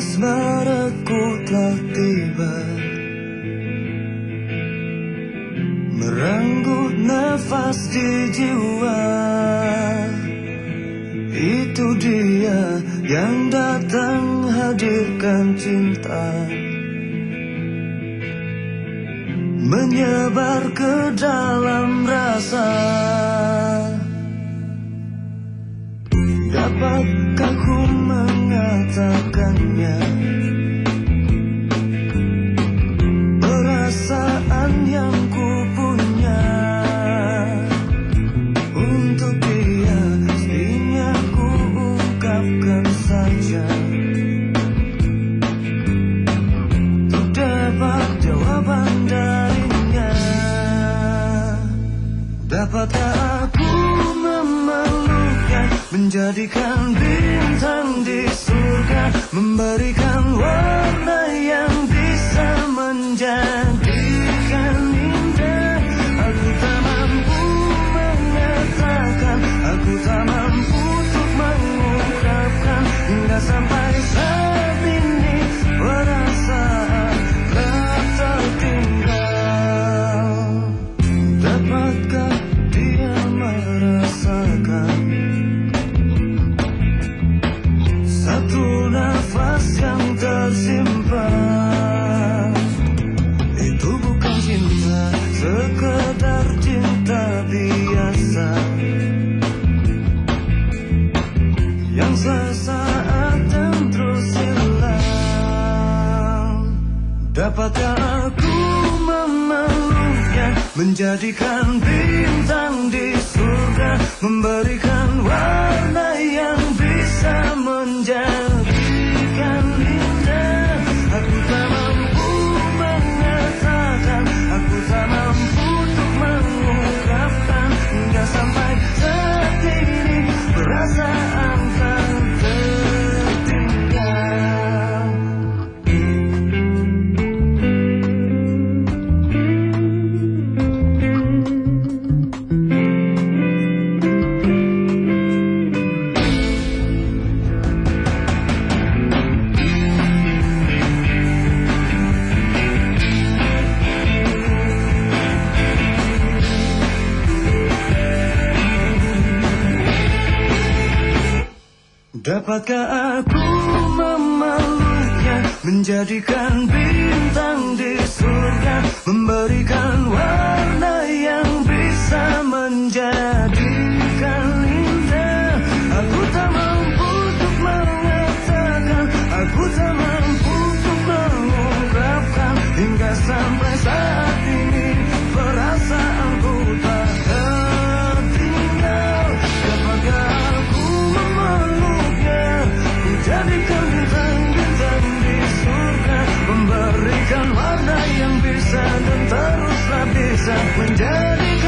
asmaraku telah tiba. Merenggut nafas di jiwa. Itu dia yang datang hadirkan cinta. Menyebar ke dalam rasa Dapatkah aku memeluknya Menjadikan bintang di surga Memberikan warna Dapatkah aku memeluknya Menjadikan bintang di surga Memberikan warna Dapatkah aku memeluknya Menjadikan bintang di surga Memberikan warna yang bisa menjadikan indah? Aku tak mampu untuk mengatakan Aku tak mampu untuk mengungkapkan Hingga sampai saat ini Memberikan warna